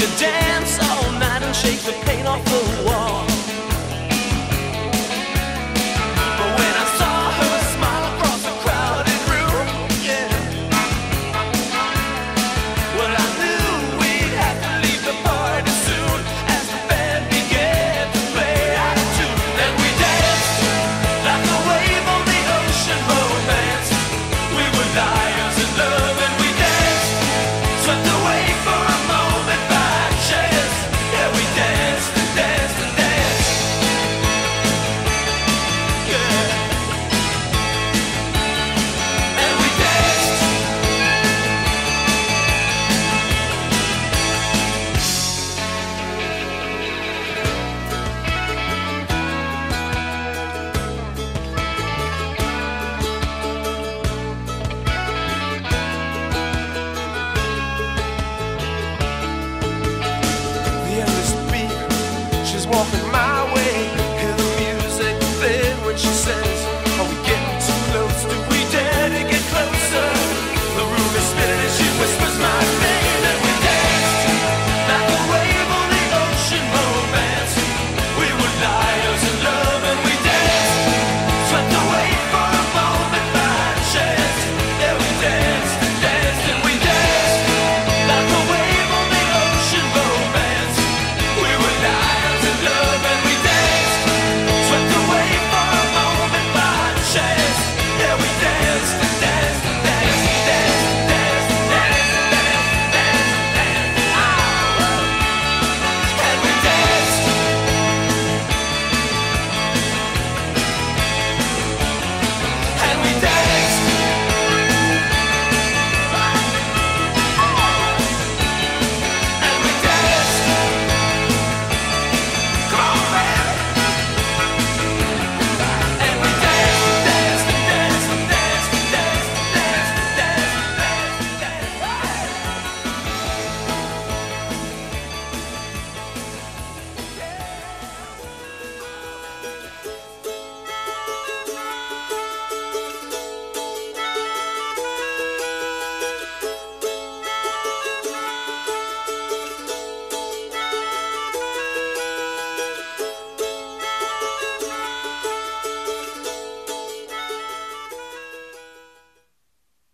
could dance all night and shake the pain off the wall. walking my